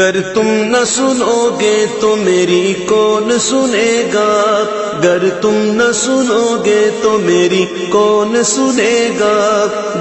گر تم نہ سنو گے تو میری کون سنے گا؟ گر تم نہ سنو گے تو میری کون سنے گا؟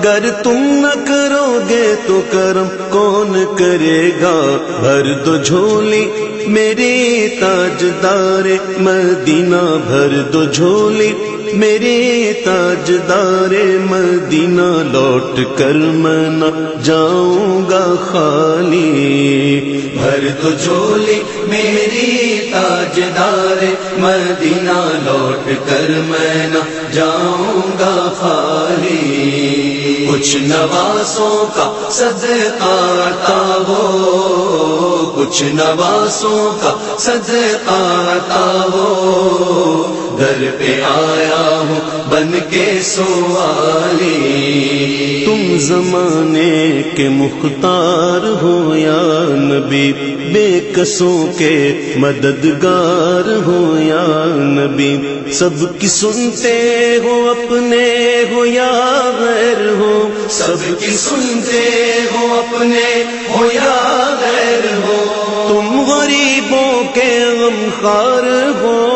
گر تم نہ کرو گے تو کرم کون کرے گا؟ بھر دو جھولی میری تاجدار مدینہ، بھر دو جھولی میری تاجدار مدینہ لوٹ کر میں نہ جاؤں گا خالی۔ بھر تو جھولی میری تاجدار مدینہ لوٹ کر میں نہ جاؤں گا خالی۔ کچھ نواسوں کا صدقہ آتا ہو، کچھ نواسوں کا صدقہ آتا ہو۔ در پہ آیا ہوں بن کے سوالی۔ تم زمانے کے مختار ہو یا نبی؟ بے قصوں کے مددگار ہو یا نبی؟ سب کی سنتے ہو، اپنے ہو یا غیر ہو؟ سب کی سنتے ہو، اپنے ہو یا غیر ہو؟ تم غریبوں کے غم خار ہو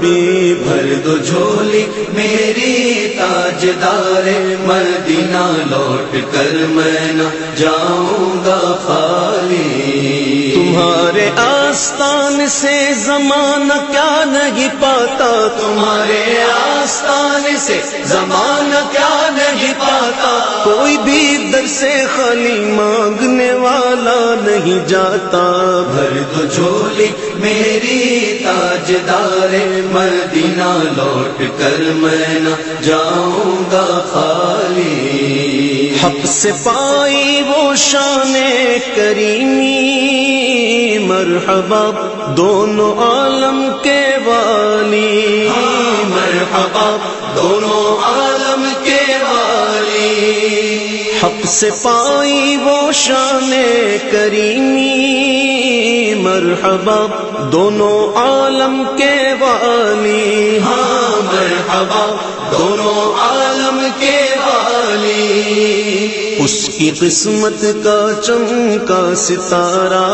بھی بھر دو جھولی، میری تاجدار مدینہ لوٹ کر میں نہ جاؤں گا خالی تمہارے آستان سے زمانہ کیا نہیں پاتا؟ تمہارے آستان سے زمانہ کیا نہیں پاتا؟ کوئی بھی در سے خالی مانگنے والا نہیں جاتا۔ بھر تو جھولی میری تاجدار، مدینہ لوٹ کر میں نہ جاؤں گا خالی۔ حق سے پائی وہ شان کریمی مرحبا دونوں عالم کے والی۔ مرحبا دونوں عالم کے والی۔ حق سے پائی وہ شان کریمی مرحبا دونوں عالم کے والی۔ ہاں مرحبا دونوں عالم کے اس کی قسمت کا چمکا ستارہ،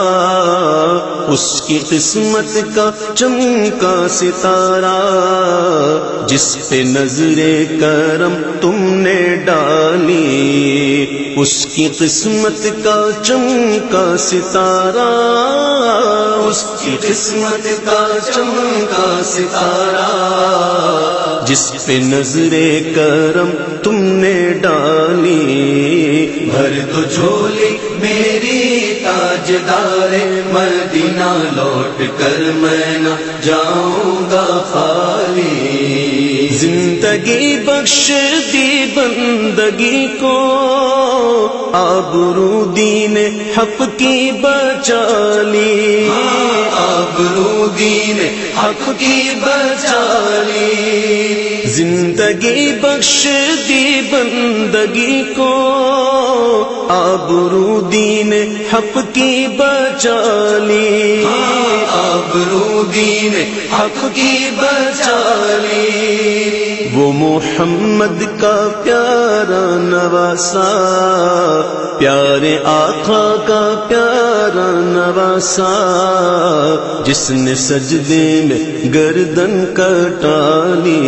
اس کی قسمت کا چمکا ستارہ، جس پہ نظر کرم تم نے ڈالی، اس کی قسمت کا چمکا ستارہ، اس کی قسمت کا چمکا ستارہ، جس پہ نظر کرم تم نے ڈالی۔ بھر تو جھولی میری تاجدار مدینہ لوٹ کر میں نہ جاؤں گا خالی۔ زندگی بخش دی بندگی کو۔ آبرو دین حق کی بچالی آبرو دین حق کی بچالی زندگی بخش دی بندگی کو۔ آبرو دین حق کی بچالی آبرو دین حق کی بچالی وہ محمد کا پیارا نواسا، پیارے آقا کا پیارا نواسا، جس نے سجدے میں گردن کٹالی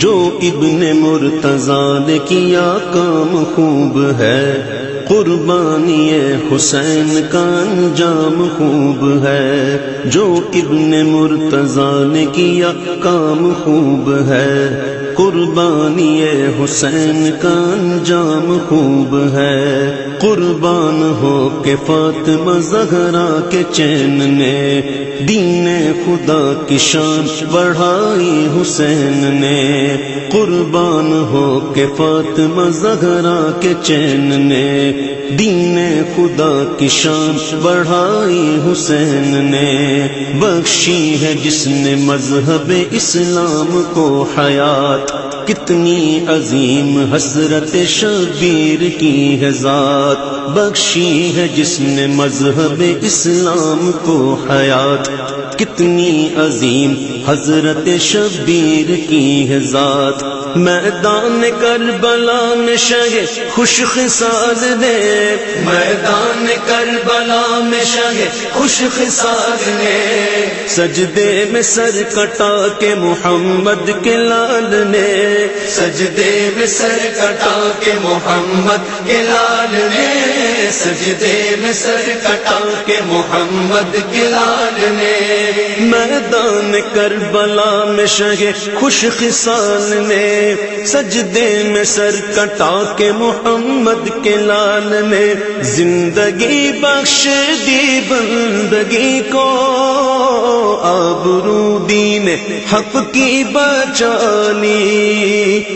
جو ابن مرتضی نے کیا کام خوب ہے۔ قربانی حسین کا انجام خوب ہے۔ جو ابن مرتضی نے کیا کام خوب ہے۔ قربانی حسین کا انجام خوب ہے۔ قربان ہو کے فاطمہ زہرا کے چین نے دین خدا کی شان بڑھائی حسین نے۔ قربان ہو کے فاطمہ زہرا کے چین نے، دین خدا کی شان بڑھائی حسین نے۔ بخشی ہے جس نے مذہب اسلام کو حیات۔ کتنی عظیم حسرت شبیر کی ہے ذات۔ بخشی ہے جس نے مذہب اسلام کو حیات۔ کتنی عظیم حضرت شبیر کی ہے ذات میدان کربلا میں شہ خوش خسال نے میدان کربلا میں شہ خوش خسال نے سجدے میں سر کٹا کے محمد کے لال نے۔ سجدے میں سر کٹا کے محمد کے لال نے۔ سجدے میں سر کٹا کے محمد کے لال نے۔ میدان کربلا میں شہ خوش خسال نے۔ سجدے میں سر کٹا کے محمد کے لال نے زندگی بخش دی بندگی کو آبرو دین حق کی بچالی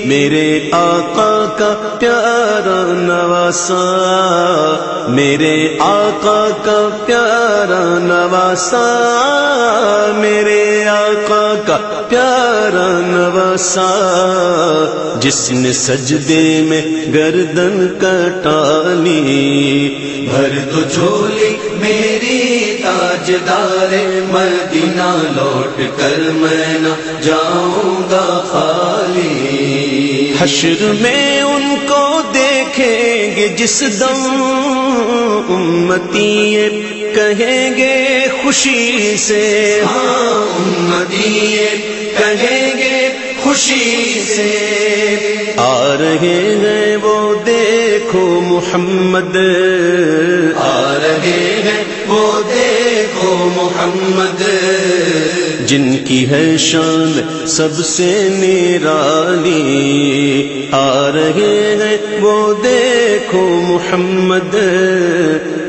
میرے آقا کا پیارا نواسا، میرے آقا کا پیارا نواسا، میرے آقا کا پیارا نواسا۔ جس نے سجدے میں گردن کٹالی بھر تو جھولی میری تاجدار مدینہ لوٹ کر میں نہ جاؤں گا خالی۔ حشر میں ان کو دیکھیں گے جس دم امتی کہیں گے خوشی سے۔ ہاں امتی کہیں گے خوشی سے۔ آ رہے ہیں وہ دیکھو محمد۔ آ رہے ہیں وہ دیکھو محمد۔ جن کی ہے شان سب سے نرالی، آ رہے ہیں وہ دیکھو محمد۔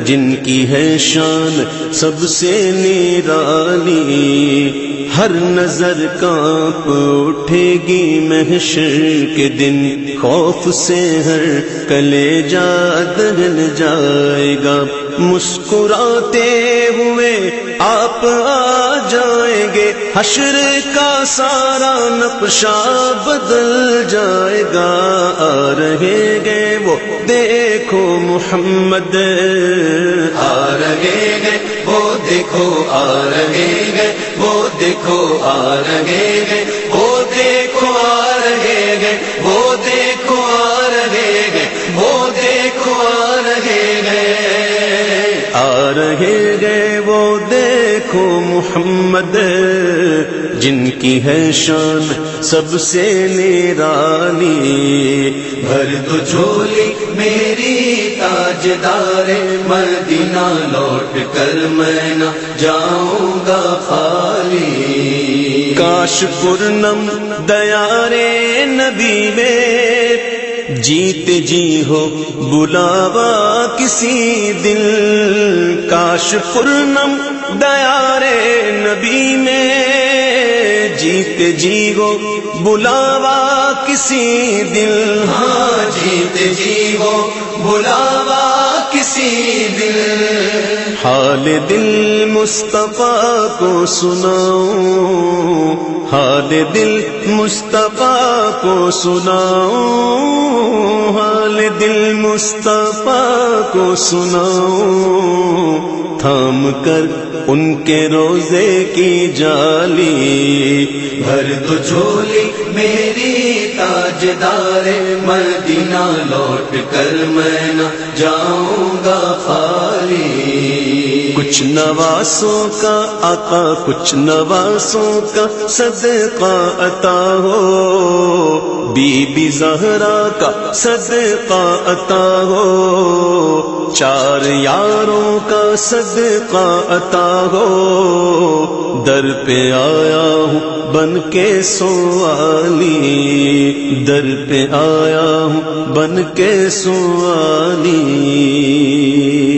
جن کی ہے شان سب سے نرالی، ہر نظر کانپ اٹھے گی محشر کے دن۔ خوف سے ہر کلے جا دل جائے گا۔ مسکراتے ہوئے آپ آ جائیں گے۔ حشر کا سارا نقشہ بدل جائے گا۔ آ رہے گے وہ۔ دیکھو محمد۔ آ رہے گے وہ۔ دیکھو آ رہے گے وہ۔ دیکھو آ رہے گے وہ۔ دیکھو آ رہے گے رہے گے وہ دیکھو محمد جن کی ہے شان سب سے نرالی بھر تو جھولی میری تاجدار مدینہ لوٹ کر میں نہ جاؤں گا خالی۔ کاش پورنم دیارے نبی میں جیت جی ہو، بلاوا کسی دل، کاش پورنم دیارے نبی میں۔ جیت جی ہو، بلاوا کسی دل۔ ہاں جیت جی ہو، بلاوا کسی دل۔ حال دل مصطفیٰ کو سناؤ حال دل مصطفیٰ کو سناؤ حال دل مصطفیٰ کو سناؤ تھام کر ان کے روزے کی جالی بھر تو جھولی میری تاجدار مدینہ لوٹ کر میں نہ جاؤں گا خالی۔ کچھ نواسوں کا آقا کچھ نواسوں کا صدقہ عطا ہو۔ بی بی زہرا کا صدقہ عطا ہو۔ چار یاروں کا صدقہ عطا ہو۔ در پہ آیا ہوں بن کے سوالی۔ در پہ آیا ہوں بن کے سوالی۔